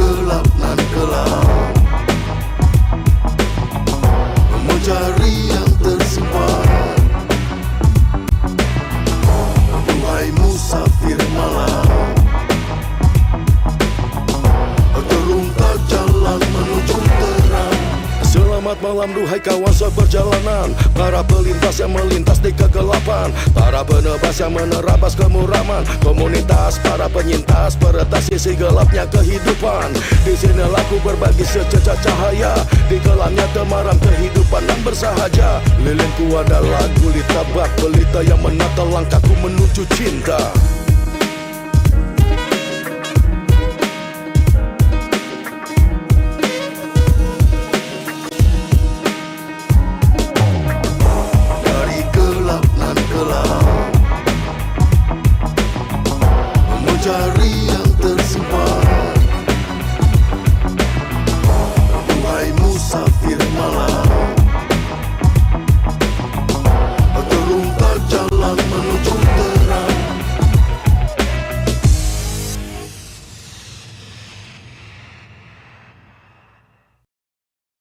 Gelap nan kelam Mencari Selamat malam duhai kawan seperjalanan. Para pelintas yang melintas di kegelapan. Para penebas yang menerabas kemuraman. Komunitas para penyintas peretas sisi gelapnya kehidupan. Di sini laku berbagi secerca cahaya. Di kelamnya temaram kehidupan yang bersahaja. Lilinku adalah gulita bak pelita yang menata langkahku menuju cinta Russia.